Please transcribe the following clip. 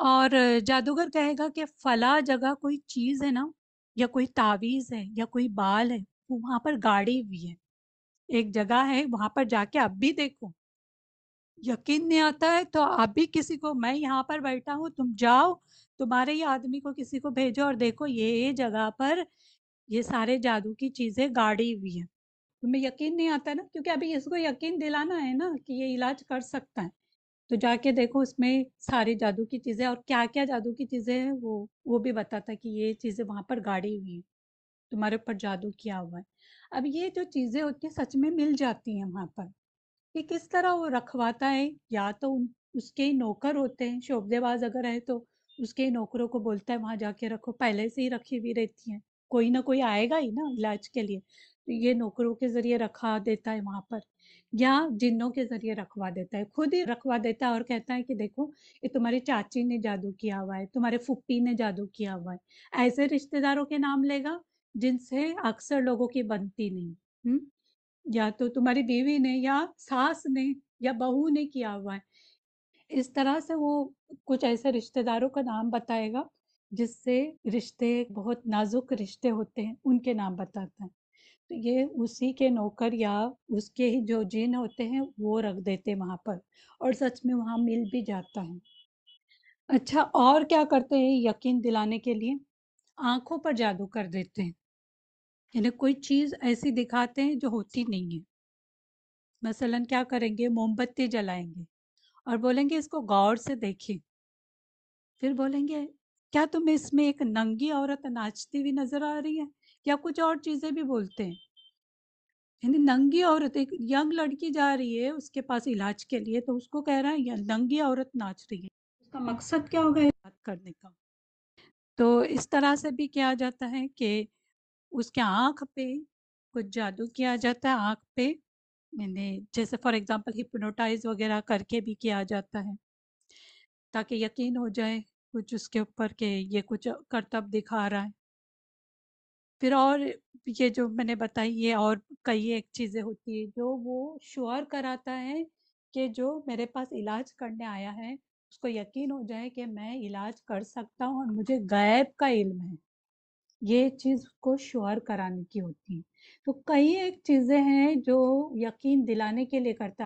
اور جادوگر کہے گا کہ فلاں جگہ کوئی چیز ہے نا، یا کوئی تعویذ ہے، یا کوئی بال ہے وہاں پر گاڑی ہوئی ہے۔ ایک جگہ ہے، وہاں پر جا کے اب بھی دیکھو۔ یقین نہیں آتا ہے، تو آپ بھی کسی کو، میں یہاں پر بیٹھا ہوں، تم جاؤ، تمہارے ہی آدمی کو کسی کو بھیجو اور دیکھو یہ جگہ پر یہ سارے جادو کی چیزیں گاڑی ہوئی ہیں۔ تمہیں یقین نہیں آتا نا، کیونکہ ابھی اس کو یقین دلانا ہے نا کہ یہ علاج کر سکتا ہے۔ تو جا کے دیکھو اس میں ساری جادو کی چیزیں اور کیا کیا جادو کی چیزیں ہیں، وہ وہ بھی بتاتا کہ یہ چیزیں وہاں پر گاڑی ہوئی ہیں، تمہارے اوپر جادو کیا ہوا ہے۔ اب یہ جو چیزیں ہوتی ہیں، سچ میں مل جاتی ہیں وہاں پر۔ کہ کس طرح وہ رکھواتا ہے؟ یا تو اس کے نوکر ہوتے ہیں شعبے باز اگر ہے تو اس کے نوکروں کو بولتا ہے، وہاں جا کے رکھو، پہلے سے ہی رکھی ہوئی رہتی ہیں۔ کوئی نہ کوئی آئے گا ہی نا علاج کے لیے۔ تو یہ نوکروں کے ذریعے رکھا دیتا ہے وہاں پر۔ یا جنوں کے ذریعے رکھوا دیتا ہے۔ خود ہی رکھوا دیتا ہے اور کہتا ہے کہ دیکھو، یہ تمہاری چاچی نے جادو کیا ہوا ہے، تمہارے پھپھی نے جادو کیا ہوا ہے۔ ایسے رشتے داروں کے نام لے گا جن سے اکثر لوگوں کی بنتی نہیں۔ یا تو تمہاری بیوی نے یا ساس نے یا بہو نے کیا ہوا ہے۔ اس طرح سے وہ کچھ ایسے رشتے داروں کا نام بتائے گا جس سے رشتے، بہت نازک رشتے ہوتے ہیں، ان کے نام بتاتا ہے۔ یہ اسی کے نوکر یا اس کے ہی جو جن ہوتے ہیں وہ رکھ دیتے وہاں پر اور سچ میں وہاں مل بھی جاتا ہے۔ اچھا اور کیا کرتے ہیں یقین دلانے کے لیے؟ آنکھوں پر جادو کر دیتے ہیں۔ یعنی کوئی چیز ایسی دکھاتے ہیں جو ہوتی نہیں ہے۔ مثلا کیا کریں گے؟ موم بتی جلائیں گے اور بولیں گے اس کو غور سے دیکھیں پھر بولیں گے کیا تمہیں اس میں ایک ننگی عورت ناچتی ہوئی نظر آ رہی ہے؟ یا کچھ اور چیزیں بھی بولتے ہیں؟ یعنی ننگی عورت، ایک ینگ لڑکی جا رہی ہے اس کے پاس علاج کے لیے تو اس کو کہہ رہا ہے ننگی عورت ناچ رہی ہے اس کا مقصد کیا ہوگا بات کرنے کا؟ تو اس طرح سے بھی کیا جاتا ہے کہ اس کے آنکھ پہ کچھ جادو کیا جاتا ہے، آنکھ پہ یعنی جیسے فار ایگزامپل ہپنوٹائز وغیرہ کر کے بھی کیا جاتا ہے تاکہ یقین ہو جائے۔ کچھ اس کے اوپر کہ یہ کچھ کرتب دکھا رہا ہے پھر اور یہ جو میں نے بتائی یہ اور کئی ایک چیزیں ہوتی ہے جو وہ شور کراتا ہے کہ جو میرے پاس علاج کرنے آیا ہے اس کو یقین ہو جائے کہ میں علاج کر سکتا ہوں اور مجھے غیب کا علم ہے یہ چیز کو شور کرانے کی ہوتی ہے تو کئی ایک چیزیں ہیں جو یقین دلانے کے لیے کرتا